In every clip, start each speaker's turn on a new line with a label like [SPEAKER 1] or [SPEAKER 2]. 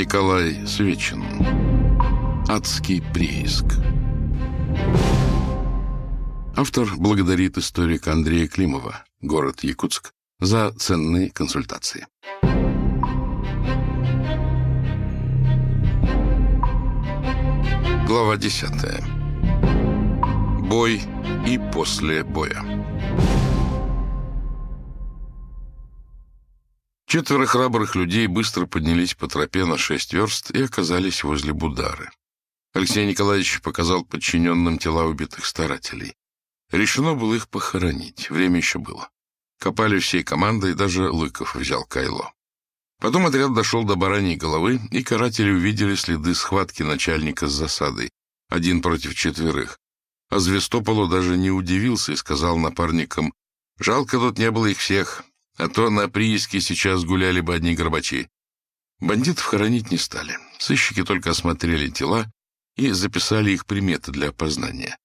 [SPEAKER 1] Николай Свечин. Адский прииск. Автор благодарит историка Андрея Климова, город Якутск, за ценные консультации. Глава 10. Бой и после боя. Четверо храбрых людей быстро поднялись по тропе на шесть верст и оказались возле Будары. Алексей Николаевич показал подчиненным тела убитых старателей. Решено было их похоронить, время еще было. Копали всей командой, даже Лыков взял кайло. Потом отряд дошел до бараньей головы, и каратели увидели следы схватки начальника с засадой, один против четверых. А Звестополу даже не удивился и сказал напарникам, «Жалко тут не было их всех, а то на прииске сейчас гуляли бы одни горбачи. Бандитов хоронить не стали. Сыщики только осмотрели тела и записали их приметы для опознания.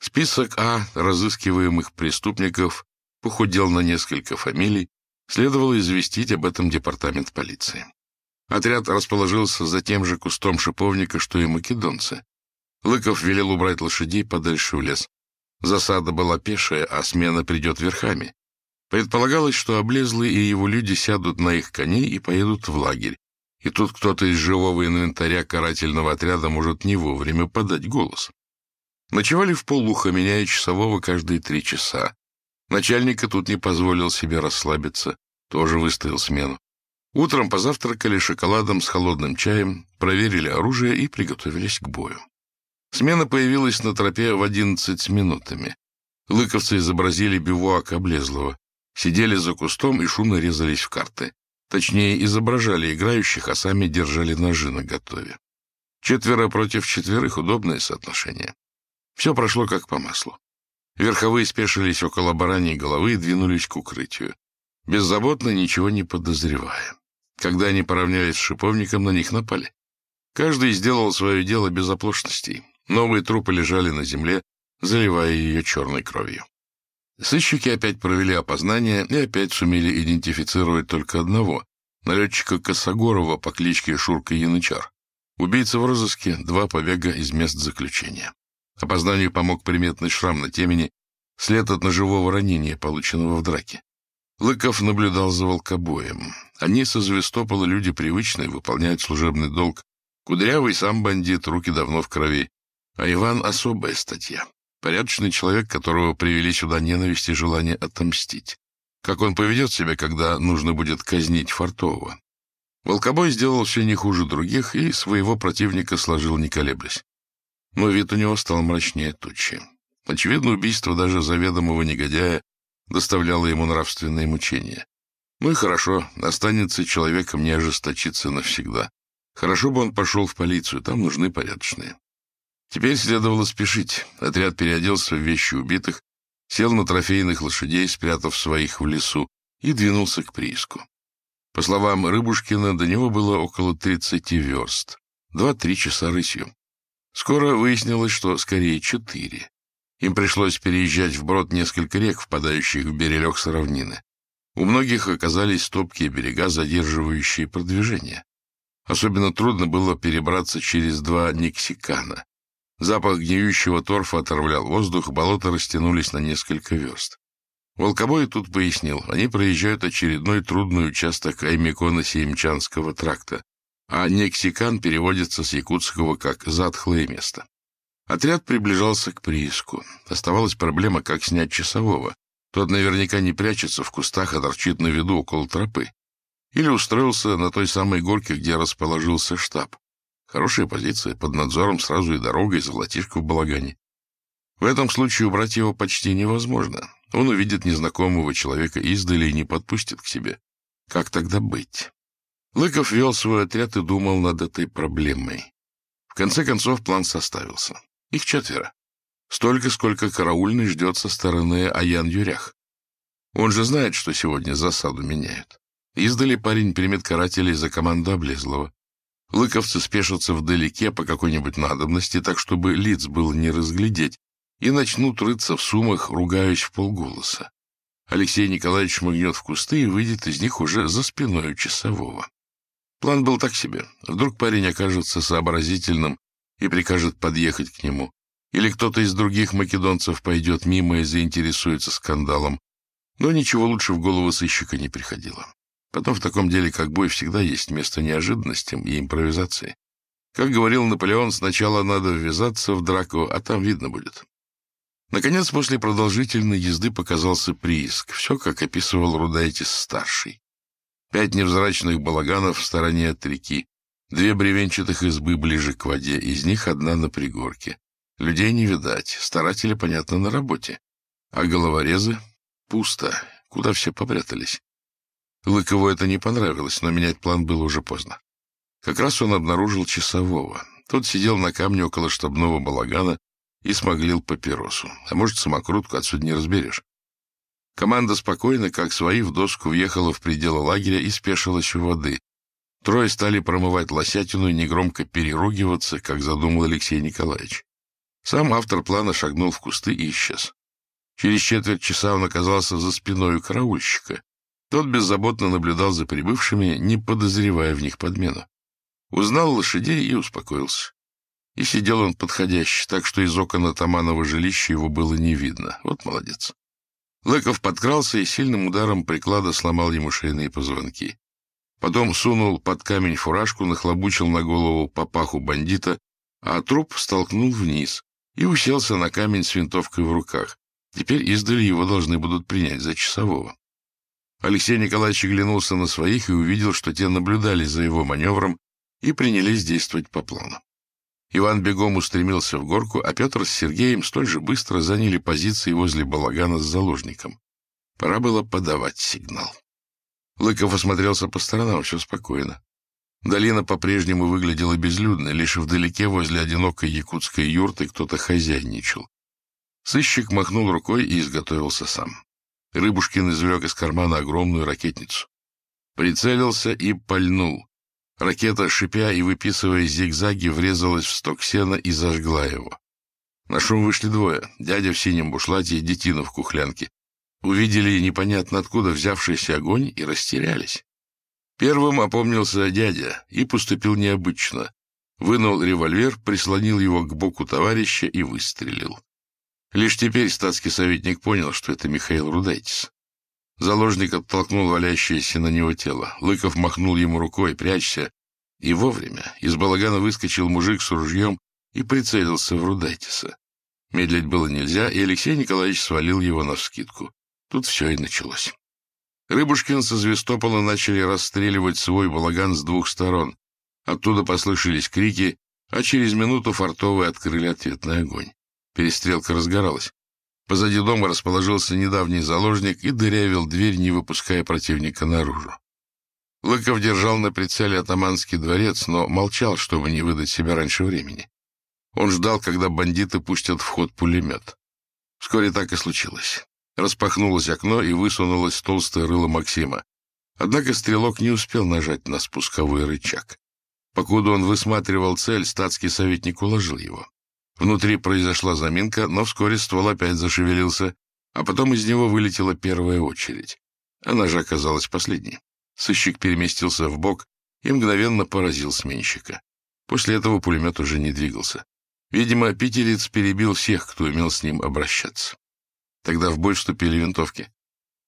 [SPEAKER 1] Список А разыскиваемых преступников похудел на несколько фамилий, следовало известить об этом департамент полиции. Отряд расположился за тем же кустом шиповника, что и македонцы. Лыков велел убрать лошадей подальше в лес. Засада была пешая, а смена придет верхами. Предполагалось, что облезлый и его люди сядут на их коней и поедут в лагерь. И тут кто-то из живого инвентаря карательного отряда может не вовремя подать голос. Ночевали в полуха, меняя часового каждые три часа. Начальника тут не позволил себе расслабиться, тоже выставил смену. Утром позавтракали шоколадом с холодным чаем, проверили оружие и приготовились к бою. Смена появилась на тропе в одиннадцать минутами. Лыковцы изобразили бивуак облезлого. Сидели за кустом и шумно резались в карты. Точнее, изображали играющих, а сами держали ножи наготове. Четверо против четверых — удобное соотношение. Все прошло как по маслу. Верховые спешились около бараньей головы и двинулись к укрытию. Беззаботно, ничего не подозревая. Когда они поравнялись с шиповником, на них напали. Каждый сделал свое дело без оплошностей. Новые трупы лежали на земле, заливая ее черной кровью. Сыщики опять провели опознание и опять сумели идентифицировать только одного — налетчика Косогорова по кличке Шурка Янычар. Убийца в розыске, два побега из мест заключения. Опознанию помог приметный шрам на темени, след от ножевого ранения, полученного в драке. Лыков наблюдал за волкобоем. Они со Звестопола люди привычные, выполняют служебный долг. Кудрявый сам бандит, руки давно в крови. А Иван — особая статья. Порядочный человек, которого привели сюда ненависть и желание отомстить. Как он поведет себя, когда нужно будет казнить Фартового? Волкобой сделал все не хуже других и своего противника сложил не колеблясь. Но вид у него стал мрачнее тучи. Очевидно, убийство даже заведомого негодяя доставляло ему нравственные мучения. Ну и хорошо, останется человеком не ожесточиться навсегда. Хорошо бы он пошел в полицию, там нужны порядочные. Теперь следовало спешить. Отряд переоделся в вещи убитых, сел на трофейных лошадей, спрятав своих в лесу, и двинулся к прииску. По словам Рыбушкина, до него было около 30 верст, два-три часа рысью. Скоро выяснилось, что скорее четыре. Им пришлось переезжать вброд несколько рек, впадающих в берег с равнины. У многих оказались топкие берега, задерживающие продвижение. Особенно трудно было перебраться через два Никсикана. Запах гниющего торфа отравлял воздух, болота растянулись на несколько верст. Волкобой тут пояснил, они проезжают очередной трудный участок Аймекона-Сеймчанского тракта, а Нексикан переводится с якутского как «затхлое место». Отряд приближался к прииску. Оставалась проблема, как снять часового. Тот наверняка не прячется в кустах, а торчит на виду около тропы. Или устроился на той самой горке, где расположился штаб. Хорошая позиция, под надзором сразу и дорога, и золотишко в балагане. В этом случае убрать его почти невозможно. Он увидит незнакомого человека издали и не подпустит к себе. Как тогда быть? Лыков вел свой отряд и думал над этой проблемой. В конце концов план составился. Их четверо. Столько, сколько караульный ждет со стороны Аян-Юрях. Он же знает, что сегодня засаду меняют. Издали парень примет карателей за команду Облезлого. Лыковцы спешатся вдалеке по какой-нибудь надобности, так чтобы лиц было не разглядеть, и начнут рыться в сумах, ругаясь в полголоса. Алексей Николаевич шмыгнет в кусты и выйдет из них уже за спиной у часового. План был так себе. Вдруг парень окажется сообразительным и прикажет подъехать к нему. Или кто-то из других македонцев пойдет мимо и заинтересуется скандалом. Но ничего лучше в голову сыщика не приходило. Потом в таком деле, как бой, всегда есть место неожиданностям и импровизации. Как говорил Наполеон, сначала надо ввязаться в драку, а там видно будет. Наконец, после продолжительной езды показался прииск. Все, как описывал Рудайтис-старший. Пять невзрачных балаганов в стороне от реки, две бревенчатых избы ближе к воде, из них одна на пригорке. Людей не видать, старатели, понятно, на работе. А головорезы пусто, куда все попрятались. Лыкову это не понравилось, но менять план было уже поздно. Как раз он обнаружил часового. Тот сидел на камне около штабного балагана и смоглил папиросу. А может, самокрутку, отсюда не разберешь. Команда спокойно, как свои, в доску въехала в пределы лагеря и спешилась у воды. Трое стали промывать лосятину и негромко переругиваться, как задумал Алексей Николаевич. Сам автор плана шагнул в кусты и исчез. Через четверть часа он оказался за спиной у караульщика. Тот беззаботно наблюдал за прибывшими, не подозревая в них подмену. Узнал лошадей и успокоился. И сидел он подходящий, так что из окон атаманова жилища его было не видно. Вот молодец. Лыков подкрался и сильным ударом приклада сломал ему шейные позвонки. Потом сунул под камень фуражку, нахлобучил на голову папаху бандита, а труп столкнул вниз и уселся на камень с винтовкой в руках. Теперь издали его должны будут принять за часового. Алексей Николаевич оглянулся на своих и увидел, что те наблюдали за его маневром и принялись действовать по плану. Иван бегом устремился в горку, а Петр с Сергеем столь же быстро заняли позиции возле балагана с заложником. Пора было подавать сигнал. Лыков осмотрелся по сторонам, все спокойно. Долина по-прежнему выглядела безлюдной, лишь вдалеке возле одинокой якутской юрты кто-то хозяйничал. Сыщик махнул рукой и изготовился сам. Рыбушкин извлек из кармана огромную ракетницу. Прицелился и пальнул. Ракета, шипя и выписывая зигзаги, врезалась в сток сена и зажгла его. На шум вышли двое, дядя в синем бушлате и детина в кухлянке. Увидели непонятно откуда взявшийся огонь и растерялись. Первым опомнился дядя и поступил необычно. Вынул револьвер, прислонил его к боку товарища и выстрелил. Лишь теперь статский советник понял, что это Михаил Рудайтис. Заложник оттолкнул валящееся на него тело. Лыков махнул ему рукой «Прячься!» И вовремя из балагана выскочил мужик с ружьем и прицелился в Рудайтиса. Медлить было нельзя, и Алексей Николаевич свалил его навскидку. Тут все и началось. Рыбушкин со Звестопола начали расстреливать свой балаган с двух сторон. Оттуда послышались крики, а через минуту фартовые открыли ответный огонь. Перестрелка разгоралась. Позади дома расположился недавний заложник и дырявил дверь, не выпуская противника наружу. Лыков держал на прицеле атаманский дворец, но молчал, чтобы не выдать себя раньше времени. Он ждал, когда бандиты пустят в ход пулемет. Вскоре так и случилось. Распахнулось окно и высунулось толстое рыло Максима. Однако стрелок не успел нажать на спусковой рычаг. Покуда он высматривал цель, статский советник уложил его. Внутри произошла заминка, но вскоре ствол опять зашевелился, а потом из него вылетела первая очередь. Она же оказалась последней. Сыщик переместился в бок и мгновенно поразил сменщика. После этого пулемет уже не двигался. Видимо, питерец перебил всех, кто умел с ним обращаться. Тогда в бой вступили винтовки.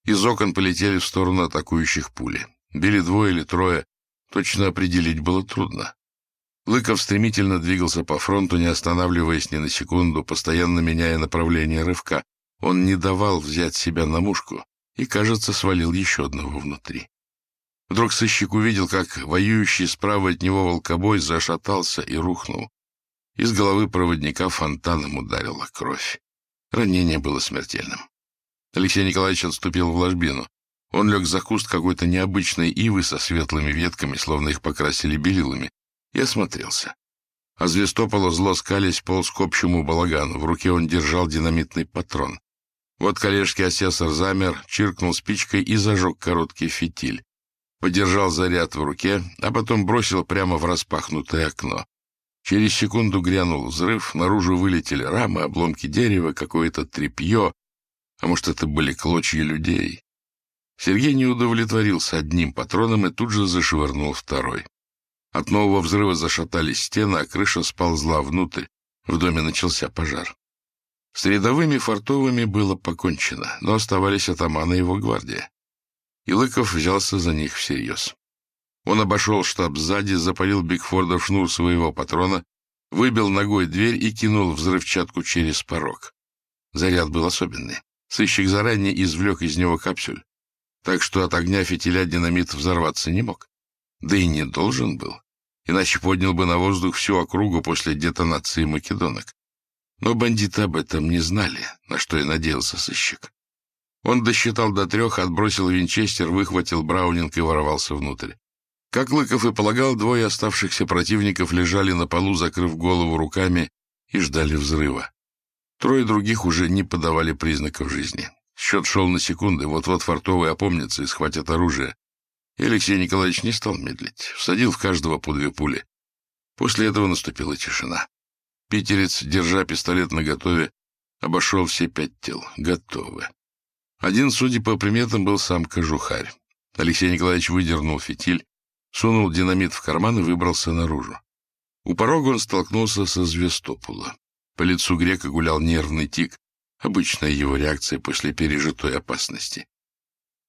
[SPEAKER 1] Из окон полетели в сторону атакующих пули. Били двое или трое, точно определить было трудно. Лыков стремительно двигался по фронту, не останавливаясь ни на секунду, постоянно меняя направление рывка. Он не давал взять себя на мушку и, кажется, свалил еще одного внутри. Вдруг сыщик увидел, как воюющий справа от него волкобой зашатался и рухнул. Из головы проводника фонтаном ударила кровь. Ранение было смертельным. Алексей Николаевич отступил в ложбину. Он лег за куст какой-то необычной ивы со светлыми ветками, словно их покрасили белилами, и осмотрелся. А Звестопола зло скались полз к общему балагану. В руке он держал динамитный патрон. Вот коллежский асессор замер, чиркнул спичкой и зажег короткий фитиль. Подержал заряд в руке, а потом бросил прямо в распахнутое окно. Через секунду грянул взрыв, наружу вылетели рамы, обломки дерева, какое-то тряпье, а может, это были клочья людей. Сергей не удовлетворился одним патроном и тут же зашвырнул второй. От нового взрыва зашатались стены, а крыша сползла внутрь. В доме начался пожар. С рядовыми фортовыми было покончено, но оставались атаманы его гвардия. И Лыков взялся за них всерьез. Он обошел штаб сзади, запалил Бигфорда в шнур своего патрона, выбил ногой дверь и кинул взрывчатку через порог. Заряд был особенный. Сыщик заранее извлек из него капсюль, так что от огня фитиля динамит взорваться не мог. Да и не должен был, иначе поднял бы на воздух всю округу после детонации македонок. Но бандиты об этом не знали, на что и надеялся сыщик. Он досчитал до трех, отбросил винчестер, выхватил браунинг и ворвался внутрь. Как Лыков и полагал, двое оставшихся противников лежали на полу, закрыв голову руками, и ждали взрыва. Трое других уже не подавали признаков жизни. Счет шел на секунды, вот-вот фартовые опомнятся и схватят оружие. И Алексей Николаевич не стал медлить, всадил в каждого по две пули. После этого наступила тишина. Питерец, держа пистолет наготове, обошел все пять тел. Готовы. Один, судя по приметам, был сам кожухарь. Алексей Николаевич выдернул фитиль, сунул динамит в карман и выбрался наружу. У порога он столкнулся со Звестопола. По лицу грека гулял нервный тик, обычная его реакция после пережитой опасности.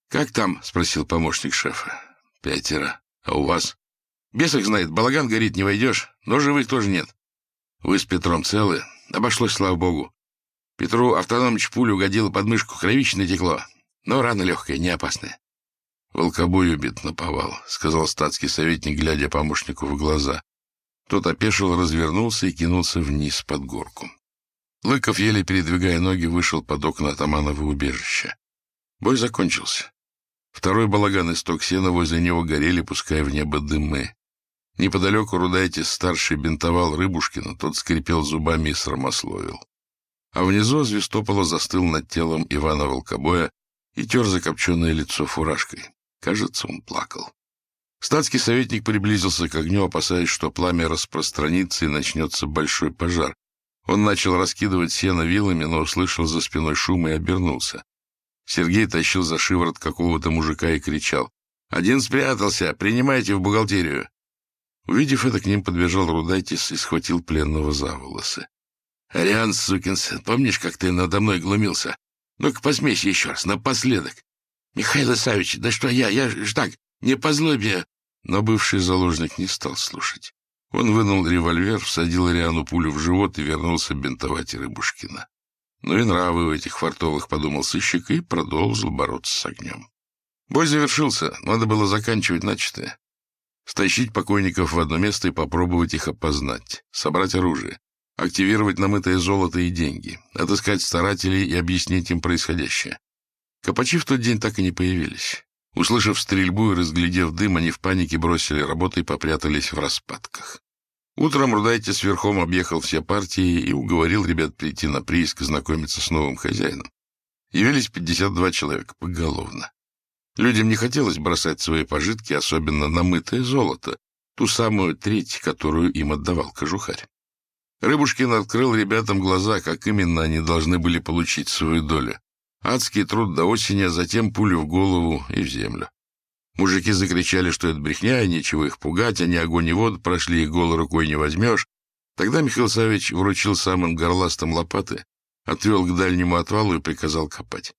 [SPEAKER 1] «Как там?» — спросил помощник шефа. «Пятеро. А у вас?» «Бес их знает, балаган горит, не войдешь, но живых тоже нет». «Вы с Петром целы?» «Обошлось, слава богу. Петру Автономыч пулю угодила под мышку, кровище натекло, но рана легкая, не опасная». «Волкобой убит наповал», — сказал статский советник, глядя помощнику в глаза. Тот опешил, развернулся и кинулся вниз под горку. Лыков, еле передвигая ноги, вышел под окна атаманова убежища. Бой закончился. Второй балаган из токсена возле него горели, пуская в небо дымы. Неподалеку Рудайтис старший бинтовал Рыбушкина, тот скрипел зубами и срамословил. А внизу Звестопола застыл над телом Ивана Волкобоя и тер закопченное лицо фуражкой. Кажется, он плакал. Статский советник приблизился к огню, опасаясь, что пламя распространится и начнется большой пожар. Он начал раскидывать сено вилами, но услышал за спиной шум и обернулся. Сергей тащил за шиворот какого-то мужика и кричал. «Один спрятался! Принимайте в бухгалтерию!» Увидев это, к ним подбежал Рудайтис и схватил пленного за волосы. «Ариан, сукин сын, помнишь, как ты надо мной глумился? Ну-ка, посмейся еще раз, напоследок!» «Михаил Исаевич, да что я, я ж так, не по злобе!» Но бывший заложник не стал слушать. Он вынул револьвер, всадил Ариану пулю в живот и вернулся бинтовать Рыбушкина. Ну и нравы у этих фартовых, подумал сыщик, и продолжил бороться с огнем. Бой завершился, надо было заканчивать начатое. Стащить покойников в одно место и попробовать их опознать, собрать оружие, активировать намытое золото и деньги, отыскать старателей и объяснить им происходящее. Копачи в тот день так и не появились. Услышав стрельбу и разглядев дым, они в панике бросили работу и попрятались в распадках. Утром Рудайте верхом объехал все партии и уговорил ребят прийти на прииск и знакомиться с новым хозяином. Явились 52 человека поголовно. Людям не хотелось бросать свои пожитки, особенно намытое золото, ту самую треть, которую им отдавал кожухарь. Рыбушкин открыл ребятам глаза, как именно они должны были получить свою долю. Адский труд до осени, а затем пулю в голову и в землю. Мужики закричали, что это брехня, и нечего их пугать, они огонь и воду прошли, и голой рукой не возьмешь. Тогда Михаил Савич вручил самым горластым лопаты, отвел к дальнему отвалу и приказал копать.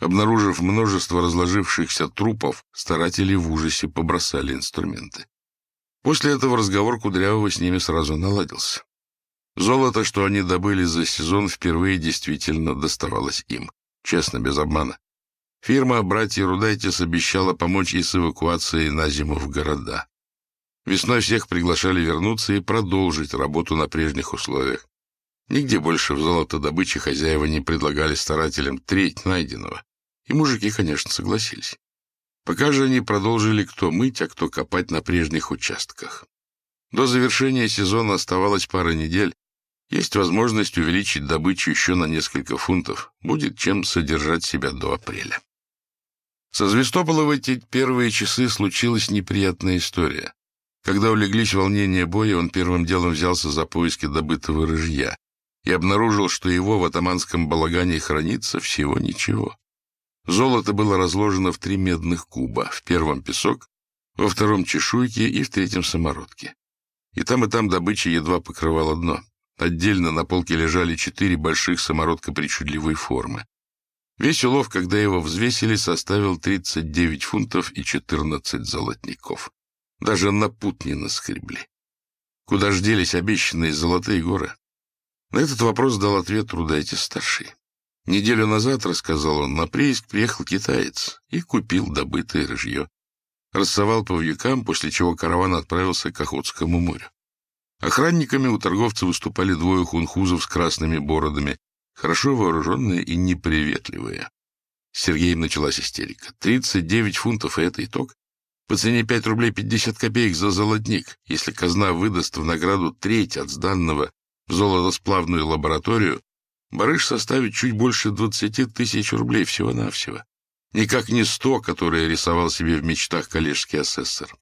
[SPEAKER 1] Обнаружив множество разложившихся трупов, старатели в ужасе побросали инструменты. После этого разговор Кудрявого с ними сразу наладился. Золото, что они добыли за сезон, впервые действительно доставалось им. Честно, без обмана. Фирма «Братья Рудайтис» обещала помочь и с эвакуацией на зиму в города. Весной всех приглашали вернуться и продолжить работу на прежних условиях. Нигде больше в золотодобыче хозяева не предлагали старателям треть найденного. И мужики, конечно, согласились. Пока же они продолжили кто мыть, а кто копать на прежних участках. До завершения сезона оставалось пара недель, есть возможность увеличить добычу еще на несколько фунтов. Будет чем содержать себя до апреля. Со Звестопола в эти первые часы случилась неприятная история. Когда улеглись волнения боя, он первым делом взялся за поиски добытого рыжья и обнаружил, что его в атаманском балагане хранится всего ничего. Золото было разложено в три медных куба. В первом песок, во втором — чешуйки и в третьем — самородки. И там, и там добыча едва покрывала дно. Отдельно на полке лежали четыре больших самородка причудливой формы. Весь улов, когда его взвесили, составил 39 фунтов и 14 золотников. Даже на пут не наскребли. Куда ж делись обещанные золотые горы? На этот вопрос дал ответ Рудайте-старший. Неделю назад, рассказал он, на прииск приехал китаец и купил добытое рыжье. Рассовал по вьюкам, после чего караван отправился к Охотскому морю. Охранниками у торговца выступали двое хунхузов с красными бородами, хорошо вооруженные и неприветливые. С Сергеем началась истерика. Тридцать девять фунтов, и это итог. По цене пять рублей пятьдесят копеек за золотник, если казна выдаст в награду треть от сданного в золотосплавную лабораторию, барыш составит чуть больше двадцати тысяч рублей всего-навсего. Никак не сто, которые рисовал себе в мечтах коллежский асессор.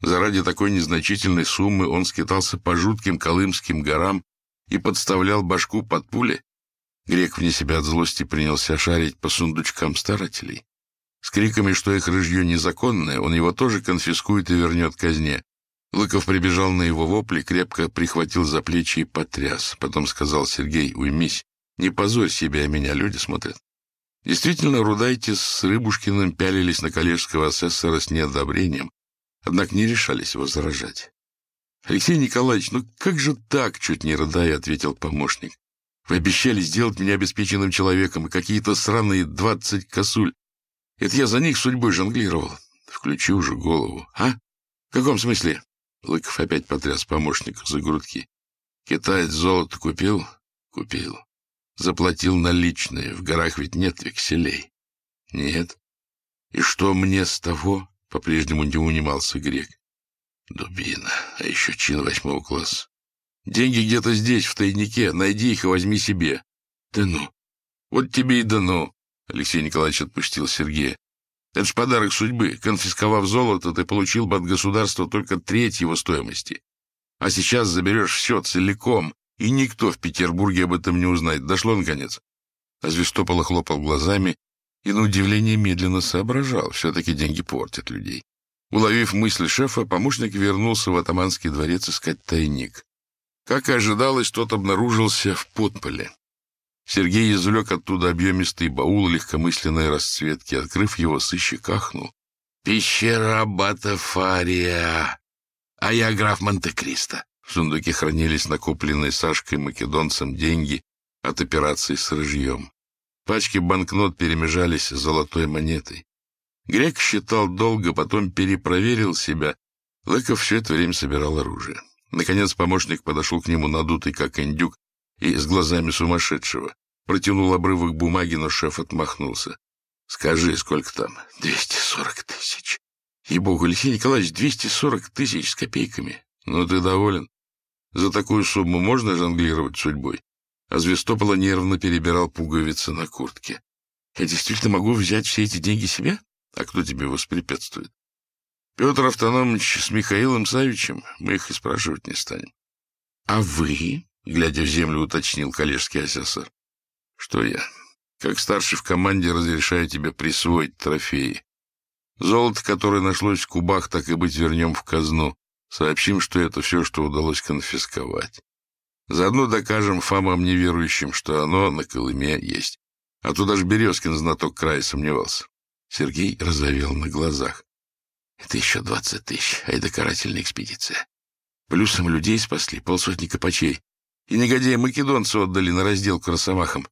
[SPEAKER 1] Заради такой незначительной суммы он скитался по жутким Колымским горам и подставлял башку под пули. Грек вне себя от злости принялся шарить по сундучкам старателей. С криками, что их рыжье незаконное, он его тоже конфискует и вернет казне. Лыков прибежал на его вопли, крепко прихватил за плечи и потряс. Потом сказал Сергей, уймись, не позорь себя, меня люди смотрят. Действительно, Рудайте с Рыбушкиным пялились на коллежского асессора с неодобрением, однако не решались возражать. «Алексей Николаевич, ну как же так?» — чуть не рыдая, ответил помощник. «Вы обещали сделать меня обеспеченным человеком, и какие-то сраные двадцать косуль. Это я за них судьбой жонглировал. Включи уже голову. А? В каком смысле? Лыков опять потряс помощника за грудки. Китаец золото купил? Купил. Заплатил наличные. В горах ведь нет векселей. Нет. И что мне с того? По-прежнему не унимался грек. Дубина. А еще чин восьмого класса. Деньги где-то здесь, в тайнике. Найди их и возьми себе. Да ну. Вот тебе и да ну. Алексей Николаевич отпустил Сергея. Это ж подарок судьбы. Конфисковав золото, ты получил бы от государства только треть его стоимости. А сейчас заберешь все целиком, и никто в Петербурге об этом не узнает. Дошло наконец. А Звестопола хлопал глазами и, на удивление, медленно соображал. Все-таки деньги портят людей. Уловив мысль шефа, помощник вернулся в атаманский дворец искать тайник. Как и ожидалось, тот обнаружился в подполе. Сергей извлек оттуда объемистый баул легкомысленной расцветки. Открыв его, сыщик ахнул. «Пещера аббата Фария! А я граф Монте-Кристо!» В сундуке хранились накопленные Сашкой Македонцем деньги от операции с рыжьем. Пачки банкнот перемежались с золотой монетой. Грек считал долго, потом перепроверил себя. Лыков все это время собирал оружие. Наконец помощник подошел к нему надутый, как индюк, и с глазами сумасшедшего. Протянул обрывок бумаги, но шеф отмахнулся. — Скажи, сколько там? — Двести сорок тысяч. — Ей-богу, Алексей Николаевич, двести сорок тысяч с копейками. Ну, ты доволен? За такую сумму можно жонглировать судьбой? А Звестопола нервно перебирал пуговицы на куртке. — Я действительно могу взять все эти деньги себе? А кто тебе воспрепятствует? Петр Автономович с Михаилом Савичем, мы их и спрашивать не станем. — А вы? — глядя в землю, уточнил коллежский асессор. — Что я? Как старший в команде разрешаю тебе присвоить трофеи. Золото, которое нашлось в кубах, так и быть вернем в казну. Сообщим, что это все, что удалось конфисковать. Заодно докажем фамам неверующим, что оно на Колыме есть. А то даже Березкин знаток края сомневался. Сергей разовел на глазах. Это еще двадцать тысяч, а это карательная экспедиция. Плюсом людей спасли, полсотни копачей. И негодяи македонцы отдали на раздел к росомахам.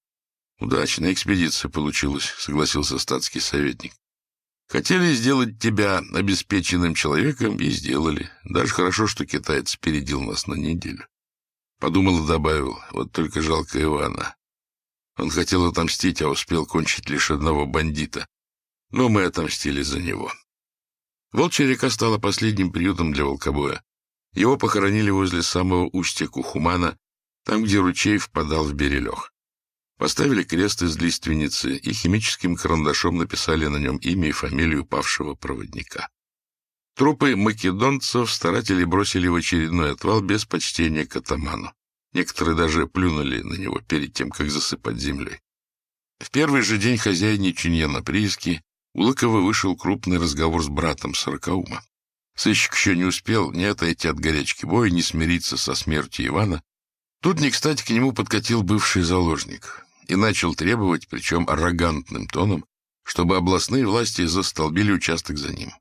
[SPEAKER 1] Удачная экспедиция получилась, согласился статский советник. Хотели сделать тебя обеспеченным человеком и сделали. Даже хорошо, что китаец передил нас на неделю. Подумал и добавил, вот только жалко Ивана. Он хотел отомстить, а успел кончить лишь одного бандита. Но мы отомстили за него. Волчья река стала последним приютом для волкобоя. Его похоронили возле самого устья Кухумана, там, где ручей впадал в Берелех. Поставили крест из лиственницы и химическим карандашом написали на нем имя и фамилию павшего проводника. Трупы македонцев старатели бросили в очередной отвал без почтения к атаману. Некоторые даже плюнули на него перед тем, как засыпать землей. В первый же день хозяйничания на прииске у Лыкова вышел крупный разговор с братом Сорокаума. Сыщик еще не успел ни отойти от горячки боя, ни смириться со смертью Ивана. Тут не кстати к нему подкатил бывший заложник и начал требовать, причем аррогантным тоном, чтобы областные власти застолбили участок за ним.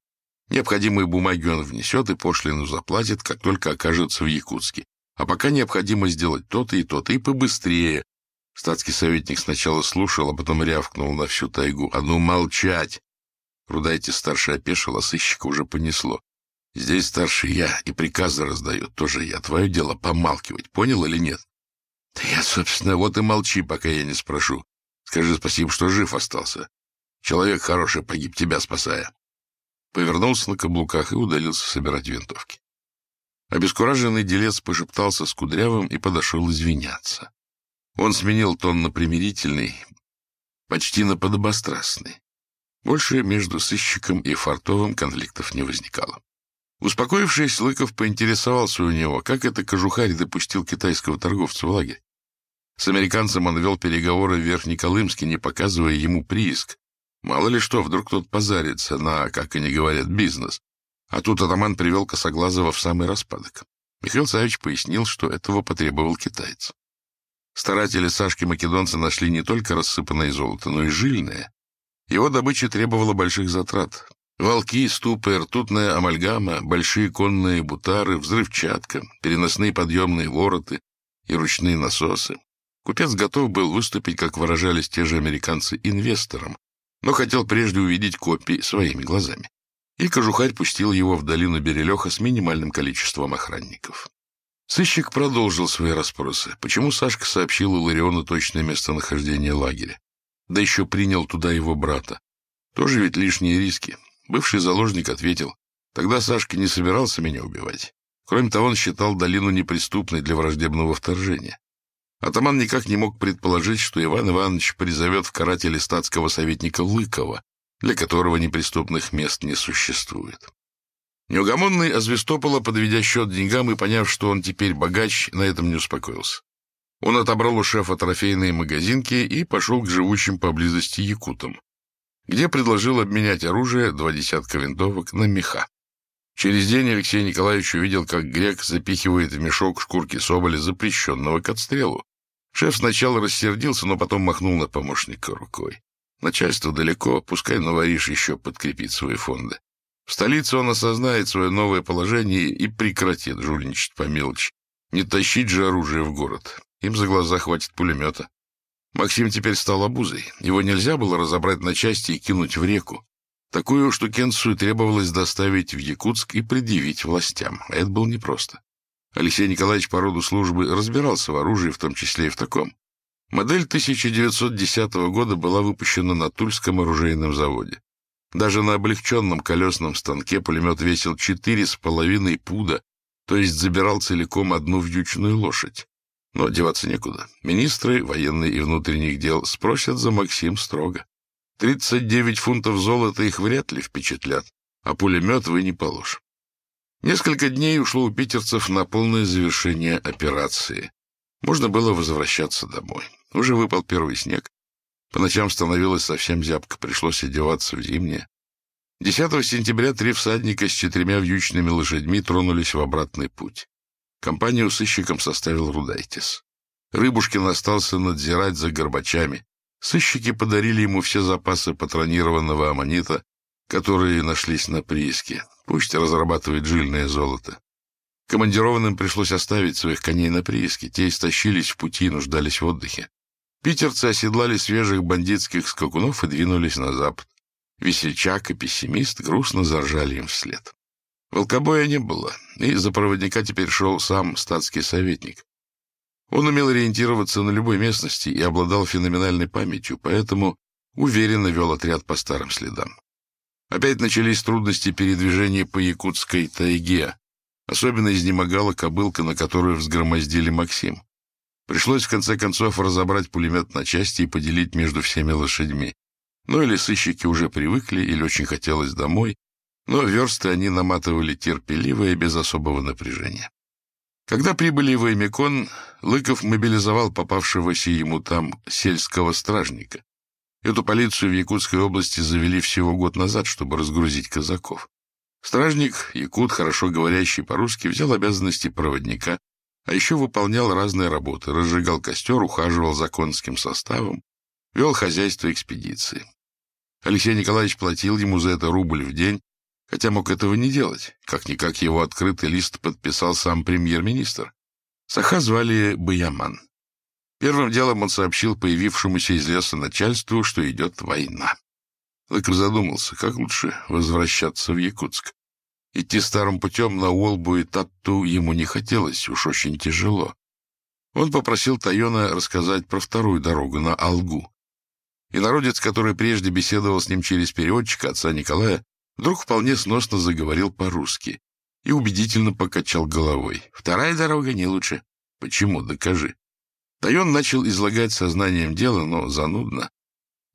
[SPEAKER 1] Необходимые бумаги он внесет и пошлину заплатит, как только окажется в Якутске. А пока необходимо сделать то-то и то-то, и побыстрее. Статский советник сначала слушал, а потом рявкнул на всю тайгу. «А ну, молчать!» Рудайте старший опешил, а сыщика уже понесло. «Здесь старший я, и приказы раздают тоже я. Твое дело помалкивать, понял или нет?» «Да я, собственно, вот и молчи, пока я не спрошу. Скажи спасибо, что жив остался. Человек хороший погиб, тебя спасая». Повернулся на каблуках и удалился собирать винтовки. Обескураженный делец пошептался с Кудрявым и подошел извиняться. Он сменил тон на примирительный, почти на подобострастный. Больше между сыщиком и Фартовым конфликтов не возникало. Успокоившись, Лыков поинтересовался у него, как это кожухарь допустил китайского торговца в лагерь. С американцем он вел переговоры в Верхнеколымске, не показывая ему прииск. Мало ли что, вдруг тот позарится на, как они говорят, бизнес. А тут атаман привел Косоглазого в самый распадок. Михаил Савич пояснил, что этого потребовал китаец. Старатели Сашки-македонца нашли не только рассыпанное золото, но и жильное. Его добыча требовала больших затрат. Волки, ступы, ртутная амальгама, большие конные бутары, взрывчатка, переносные подъемные вороты и ручные насосы. Купец готов был выступить, как выражались те же американцы, инвестором, но хотел прежде увидеть копии своими глазами и кожухарь пустил его в долину Берелеха с минимальным количеством охранников. Сыщик продолжил свои расспросы. Почему Сашка сообщил Илариону точное местонахождение лагеря? Да еще принял туда его брата. Тоже ведь лишние риски. Бывший заложник ответил. Тогда Сашка не собирался меня убивать. Кроме того, он считал долину неприступной для враждебного вторжения. Атаман никак не мог предположить, что Иван Иванович призовет в каратели статского советника Лыкова, для которого неприступных мест не существует. Неугомонный Азвестопола, подведя счет деньгам и поняв, что он теперь богач, на этом не успокоился. Он отобрал у шефа трофейные магазинки и пошел к живущим поблизости якутам, где предложил обменять оружие, два десятка винтовок, на меха. Через день Алексей Николаевич увидел, как грек запихивает в мешок шкурки соболя, запрещенного к отстрелу. Шеф сначала рассердился, но потом махнул на помощника рукой. Начальство далеко, пускай новориш еще подкрепит свои фонды. В столице он осознает свое новое положение и прекратит жульничать по мелочи. Не тащить же оружие в город. Им за глаза хватит пулемета. Максим теперь стал обузой. Его нельзя было разобрать на части и кинуть в реку. Такую штукенцию требовалось доставить в Якутск и предъявить властям. А это было непросто. Алексей Николаевич по роду службы разбирался в оружии, в том числе и в таком. Модель 1910 года была выпущена на Тульском оружейном заводе. Даже на облегченном колесном станке пулемет весил четыре с половиной пуда, то есть забирал целиком одну вьючную лошадь. Но деваться некуда. Министры военные и внутренних дел спросят за Максим строго. 39 фунтов золота их вряд ли впечатлят, а пулемет вы не положь. Несколько дней ушло у питерцев на полное завершение операции. Можно было возвращаться домой. Уже выпал первый снег. По ночам становилось совсем зябко, пришлось одеваться в зимнее. 10 сентября три всадника с четырьмя вьючными лошадьми тронулись в обратный путь. Компанию сыщикам составил Рудайтис. Рыбушкин остался надзирать за горбачами. Сыщики подарили ему все запасы патронированного аммонита, которые нашлись на прииске. Пусть разрабатывает жильное золото. Командированным пришлось оставить своих коней на прииске. Те истощились в пути и нуждались в отдыхе. Питерцы оседлали свежих бандитских скакунов и двинулись на запад. Весельчак и пессимист грустно заржали им вслед. Волкобоя не было, и за проводника теперь шел сам статский советник. Он умел ориентироваться на любой местности и обладал феноменальной памятью, поэтому уверенно вел отряд по старым следам. Опять начались трудности передвижения по якутской тайге. Особенно изнемогала кобылка, на которую взгромоздили Максим. Пришлось, в конце концов, разобрать пулемет на части и поделить между всеми лошадьми. Ну или сыщики уже привыкли, или очень хотелось домой, но версты они наматывали терпеливо и без особого напряжения. Когда прибыли в Эмикон, Лыков мобилизовал попавшегося ему там сельского стражника. Эту полицию в Якутской области завели всего год назад, чтобы разгрузить казаков. Стражник, якут, хорошо говорящий по-русски, взял обязанности проводника, а еще выполнял разные работы, разжигал костер, ухаживал за конским составом, вел хозяйство экспедиции. Алексей Николаевич платил ему за это рубль в день, хотя мог этого не делать. Как-никак его открытый лист подписал сам премьер-министр. Саха звали Баяман. Первым делом он сообщил появившемуся из леса начальству, что идет война. Лыков задумался, как лучше возвращаться в Якутск. Идти старым путем на Уолбу и Татту ему не хотелось, уж очень тяжело. Он попросил Тайона рассказать про вторую дорогу на Алгу. И народец, который прежде беседовал с ним через переводчика, отца Николая, вдруг вполне сносно заговорил по-русски и убедительно покачал головой. «Вторая дорога не лучше». «Почему? Докажи». Тайон начал излагать сознанием дела, но занудно.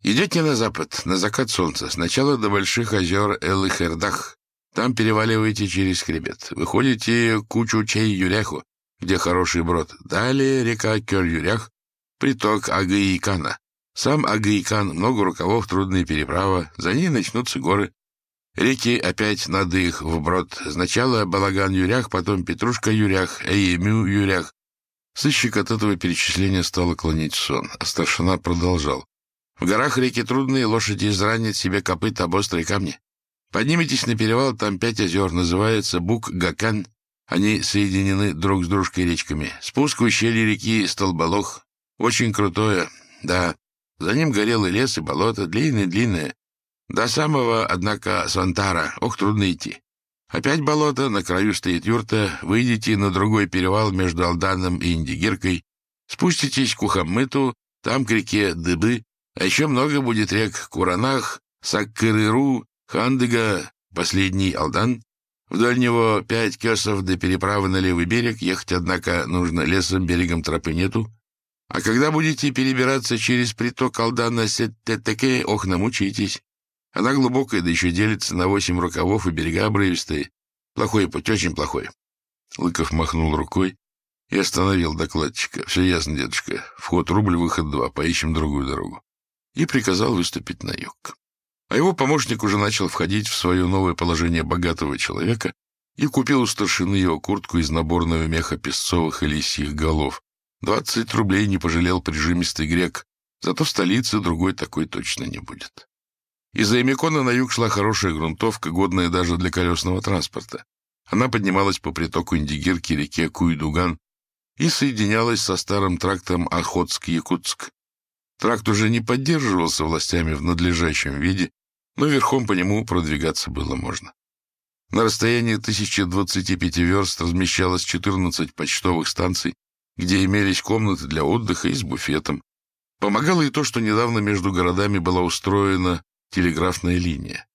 [SPEAKER 1] Идете на запад, на закат солнца, сначала до больших озер Элыхердах. Там переваливаете через хребет. Выходите к Кучу-Чей-Юряху, где хороший брод. Далее река Кёль-Юрях, приток Агаикана. Сам Агаикан, много рукавов, трудная переправа. За ней начнутся горы. Реки опять надо их вброд. Сначала Балаган-Юрях, потом Петрушка-Юрях, Эймю-Юрях. Сыщик от этого перечисления стал клонить сон, а старшина продолжал. В горах реки трудные, лошади изранят себе копыта об острые камни. Подниметесь на перевал, там пять озер, называется Бук-Гакан. Они соединены друг с дружкой речками. Спуск в ущелье реки Столболох. Очень крутое, да. За ним горелый лес и болото, длинное-длинное. До самого, однако, Свантара. Ох, трудно идти. Опять болото, на краю стоит юрта. Выйдете на другой перевал между Алданом и Индигиркой. Спуститесь к Ухаммыту, там к реке Дыбы, а еще много будет рек Куранах, Саккырыру, Хандыга, последний Алдан. Вдоль него пять кесов до переправы на левый берег. Ехать, однако, нужно лесом, берегом тропы нету. А когда будете перебираться через приток Алдана Сеттетеке, ох, намучитесь. Она глубокая, да еще делится на восемь рукавов и берега обрывистые. Плохой путь, очень плохой. Лыков махнул рукой и остановил докладчика. Все ясно, дедушка. Вход рубль, выход два. Поищем другую дорогу и приказал выступить на юг. А его помощник уже начал входить в свое новое положение богатого человека и купил у старшины его куртку из наборного меха песцовых и лисьих голов. Двадцать рублей не пожалел прижимистый грек, зато в столице другой такой точно не будет. Из-за Эмикона на юг шла хорошая грунтовка, годная даже для колесного транспорта. Она поднималась по притоку Индигирки реке Куйдуган и соединялась со старым трактом Охотск-Якутск, Тракт уже не поддерживался властями в надлежащем виде, но верхом по нему продвигаться было можно. На расстоянии 1025 верст размещалось 14 почтовых станций, где имелись комнаты для отдыха и с буфетом. Помогало и то, что недавно между городами была устроена телеграфная линия.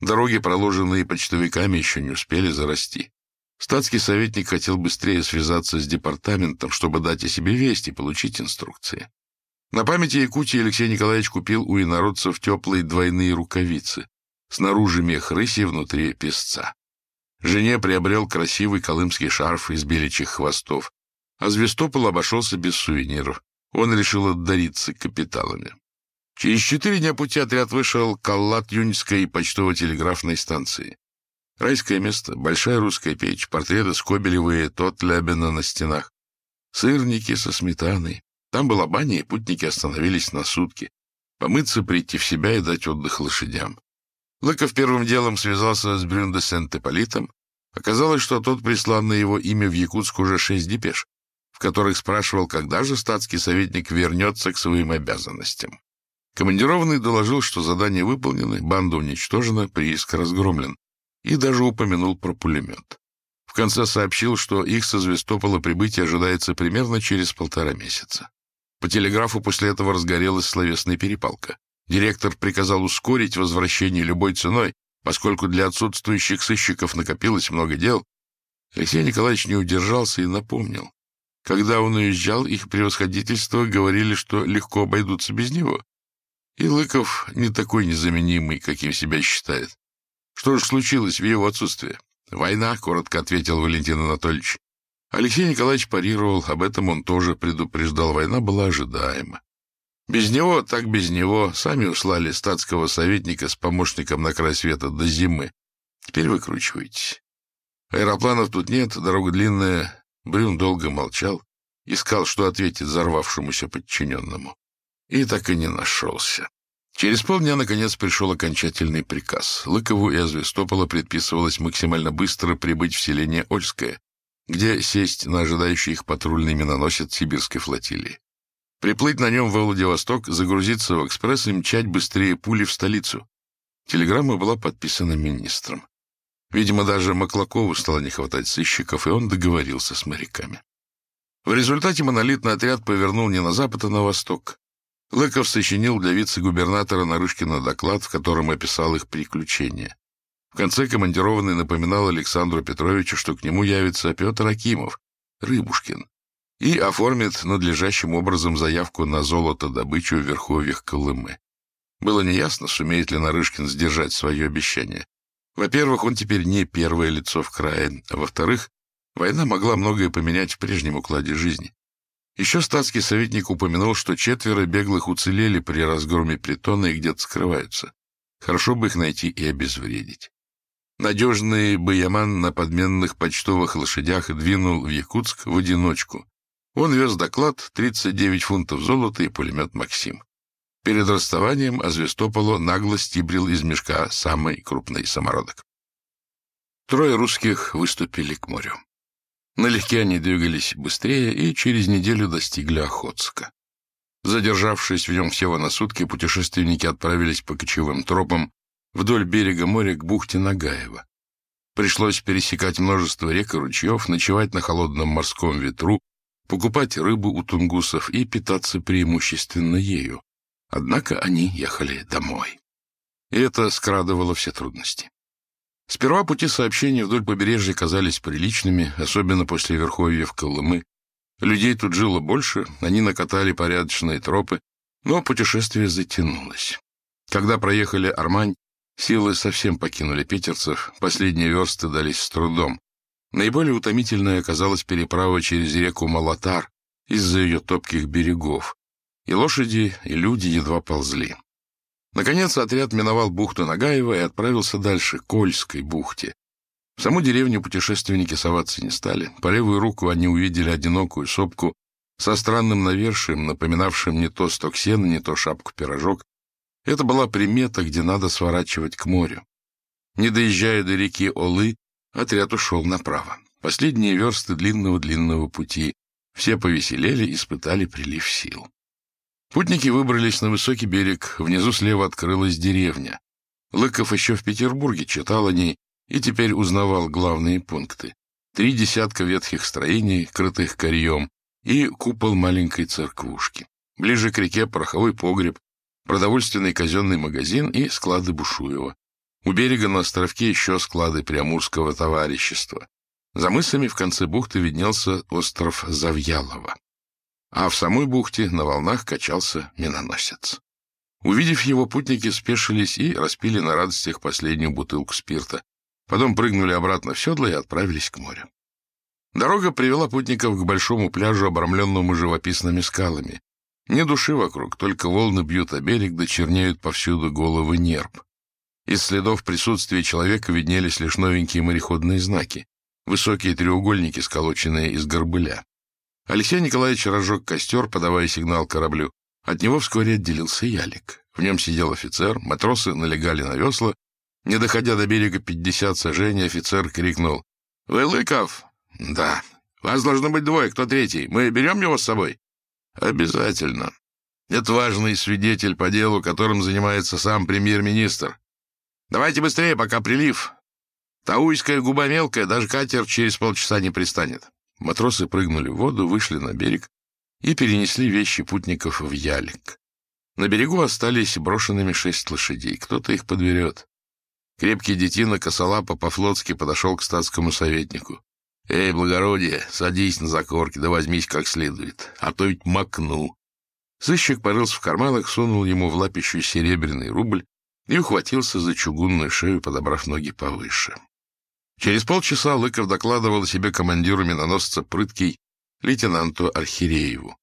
[SPEAKER 1] Дороги, проложенные почтовиками, еще не успели зарасти. Статский советник хотел быстрее связаться с департаментом, чтобы дать о себе весть и получить инструкции. На памяти Якутии Алексей Николаевич купил у инородцев теплые двойные рукавицы. Снаружи мех рыси, внутри песца. Жене приобрел красивый колымский шарф из беличьих хвостов. А Звездопол обошелся без сувениров. Он решил отдариться капиталами. Через четыре дня пути отряд вышел к Аллат-Юньской почтово-телеграфной станции. Райское место, большая русская печь, портреты Скобелевые, тот Лябина на стенах. Сырники со сметаной, там была баня, и путники остановились на сутки. Помыться, прийти в себя и дать отдых лошадям. Лыков первым делом связался с Брюндо Сент-Эполитом. Оказалось, что тот прислал на его имя в Якутск уже шесть депеш, в которых спрашивал, когда же статский советник вернется к своим обязанностям. Командированный доложил, что задание выполнено, банда уничтожена, прииск разгромлен, и даже упомянул про пулемет. В конце сообщил, что их со Звестопола прибытие ожидается примерно через полтора месяца. По телеграфу после этого разгорелась словесная перепалка. Директор приказал ускорить возвращение любой ценой, поскольку для отсутствующих сыщиков накопилось много дел. Алексей Николаевич не удержался и напомнил. Когда он уезжал, их превосходительство говорили, что легко обойдутся без него. И Лыков не такой незаменимый, каким себя считает. Что же случилось в его отсутствие? «Война», — коротко ответил Валентин Анатольевич. Алексей Николаевич парировал, об этом он тоже предупреждал, война была ожидаема. Без него, так без него, сами услали статского советника с помощником на край света до зимы. Теперь выкручивайтесь. Аэропланов тут нет, дорога длинная. Брюн долго молчал, искал, что ответить взорвавшемуся подчиненному. И так и не нашелся. Через полдня, наконец, пришел окончательный приказ. Лыкову и Азвестопола предписывалось максимально быстро прибыть в селение Ольское, где сесть на ожидающий их патрульный миноносец сибирской флотилии. Приплыть на нем во Владивосток, загрузиться в экспресс и мчать быстрее пули в столицу. Телеграмма была подписана министром. Видимо, даже Маклакову стало не хватать сыщиков, и он договорился с моряками. В результате монолитный отряд повернул не на запад, а на восток. Лыков сочинил для вице-губернатора Нарышкина доклад, в котором описал их приключения. Конце командированный напоминал Александру Петровичу, что к нему явится Петр Акимов, Рыбушкин, и оформит надлежащим образом заявку на золото-добычу в верховьях Колымы. Было неясно, сумеет ли Нарышкин сдержать свое обещание. Во-первых, он теперь не первое лицо в крае, а во-вторых, война могла многое поменять в прежнем укладе жизни. Еще статский советник упомянул, что четверо беглых уцелели при разгроме притона и где-то скрываются. Хорошо бы их найти и обезвредить. Надежный Баяман на подменных почтовых лошадях двинул в Якутск в одиночку. Он вез доклад 39 фунтов золота и пулемет «Максим». Перед расставанием Азвестополо нагло стибрил из мешка самый крупный самородок. Трое русских выступили к морю. Налегке они двигались быстрее и через неделю достигли Охотска. Задержавшись в нем всего на сутки, путешественники отправились по кочевым тропам вдоль берега моря к бухте Нагаева. Пришлось пересекать множество рек и ручьев, ночевать на холодном морском ветру, покупать рыбу у тунгусов и питаться преимущественно ею. Однако они ехали домой. И это скрадывало все трудности. Сперва пути сообщения вдоль побережья казались приличными, особенно после верховьев Колымы. Людей тут жило больше, они накатали порядочные тропы, но путешествие затянулось. Когда проехали Армань, силы совсем покинули питерцев, последние версты дались с трудом. Наиболее утомительной оказалась переправа через реку Малатар из-за ее топких берегов. И лошади, и люди едва ползли. Наконец отряд миновал бухту Нагаева и отправился дальше, к Кольской бухте. В саму деревню путешественники соваться не стали. По левую руку они увидели одинокую сопку со странным навершием, напоминавшим не то сток сена, не то шапку-пирожок. Это была примета, где надо сворачивать к морю. Не доезжая до реки Олы, отряд ушел направо. Последние версты длинного-длинного пути. Все повеселели, испытали прилив сил. Путники выбрались на высокий берег, внизу слева открылась деревня. Лыков еще в Петербурге читал о ней и теперь узнавал главные пункты. Три десятка ветхих строений, крытых корьем, и купол маленькой церквушки. Ближе к реке пороховой погреб, продовольственный казенный магазин и склады Бушуева. У берега на островке еще склады Приамурского товарищества. За мысами в конце бухты виднелся остров Завьялова а в самой бухте на волнах качался миноносец. Увидев его, путники спешились и распили на радостях последнюю бутылку спирта. Потом прыгнули обратно в седло и отправились к морю. Дорога привела путников к большому пляжу, обрамленному живописными скалами. Ни души вокруг, только волны бьют о берег, да чернеют повсюду головы нерп. Из следов присутствия человека виднелись лишь новенькие мореходные знаки, высокие треугольники, сколоченные из горбыля. Алексей Николаевич разжег костер, подавая сигнал кораблю. От него вскоре отделился ялик. В нем сидел офицер, матросы налегали на весла. Не доходя до берега пятьдесят сажений, офицер крикнул. — Вы Лыков? — Да. — Вас должно быть двое, кто третий? Мы берем его с собой? — Обязательно. Это важный свидетель по делу, которым занимается сам премьер-министр. Давайте быстрее, пока прилив. Тауйская губа мелкая, даже катер через полчаса не пристанет. Матросы прыгнули в воду, вышли на берег и перенесли вещи путников в ялик. На берегу остались брошенными шесть лошадей. Кто-то их подберет. Крепкий детина косолапо по-флотски подошел к статскому советнику. «Эй, благородие, садись на закорки, да возьмись как следует, а то ведь макну». Сыщик порылся в карманах, сунул ему в лапищу серебряный рубль и ухватился за чугунную шею, подобрав ноги повыше. Через полчаса Лыков докладывал о себе командиру миноносца «Прыткий» лейтенанту Архирееву.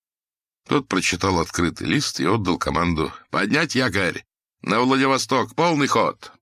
[SPEAKER 1] Тот прочитал открытый лист и отдал команду «Поднять якорь! На Владивосток! Полный ход!»